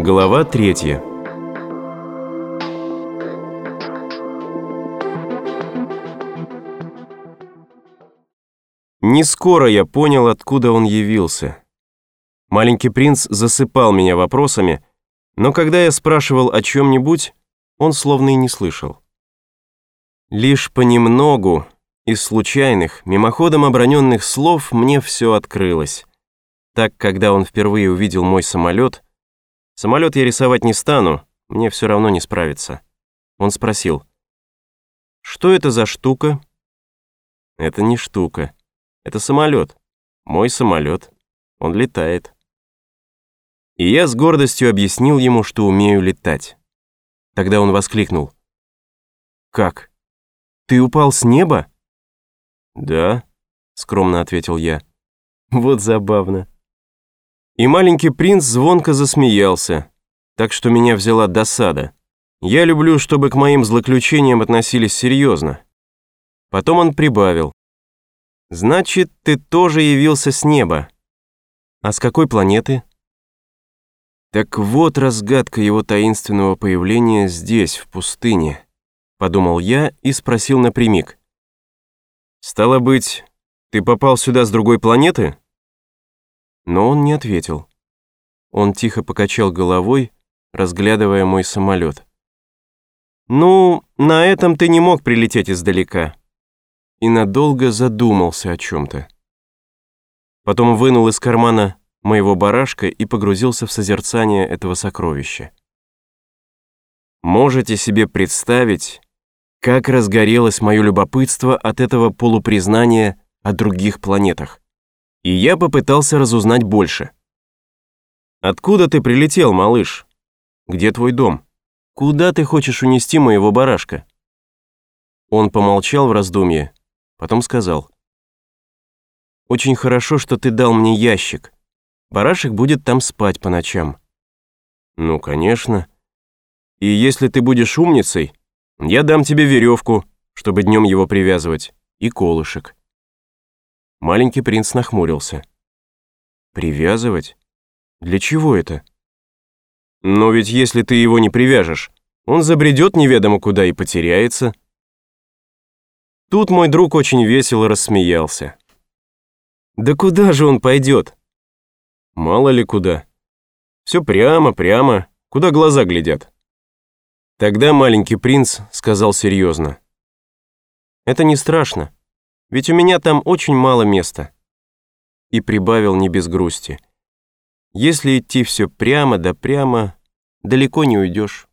Глава третья. Не скоро я понял, откуда он явился. Маленький принц засыпал меня вопросами, но когда я спрашивал о чем-нибудь, он словно и не слышал. Лишь понемногу, из случайных, мимоходом оброненных слов мне все открылось. Так, когда он впервые увидел мой самолет, самолет я рисовать не стану, мне все равно не справиться. Он спросил, «Что это за штука?» «Это не штука. Это самолет. Мой самолет. Он летает». И я с гордостью объяснил ему, что умею летать. Тогда он воскликнул. «Как? Ты упал с неба?» «Да», — скромно ответил я. «Вот забавно». И маленький принц звонко засмеялся, так что меня взяла досада. Я люблю, чтобы к моим злоключениям относились серьезно. Потом он прибавил. «Значит, ты тоже явился с неба. А с какой планеты?» Так вот разгадка его таинственного появления здесь, в пустыне, подумал я и спросил напрямик. «Стало быть, ты попал сюда с другой планеты?» Но он не ответил. Он тихо покачал головой, разглядывая мой самолет. «Ну, на этом ты не мог прилететь издалека». И надолго задумался о чем-то. Потом вынул из кармана моего барашка и погрузился в созерцание этого сокровища. Можете себе представить, как разгорелось мое любопытство от этого полупризнания о других планетах и я попытался разузнать больше. «Откуда ты прилетел, малыш? Где твой дом? Куда ты хочешь унести моего барашка?» Он помолчал в раздумье, потом сказал. «Очень хорошо, что ты дал мне ящик. Барашек будет там спать по ночам». «Ну, конечно. И если ты будешь умницей, я дам тебе веревку, чтобы днем его привязывать, и колышек. Маленький принц нахмурился. «Привязывать? Для чего это?» «Но ведь если ты его не привяжешь, он забредет неведомо куда и потеряется». Тут мой друг очень весело рассмеялся. «Да куда же он пойдет?» «Мало ли куда. Все прямо, прямо, куда глаза глядят». Тогда маленький принц сказал серьезно. «Это не страшно. Ведь у меня там очень мало места». И прибавил не без грусти. «Если идти все прямо да прямо, далеко не уйдешь».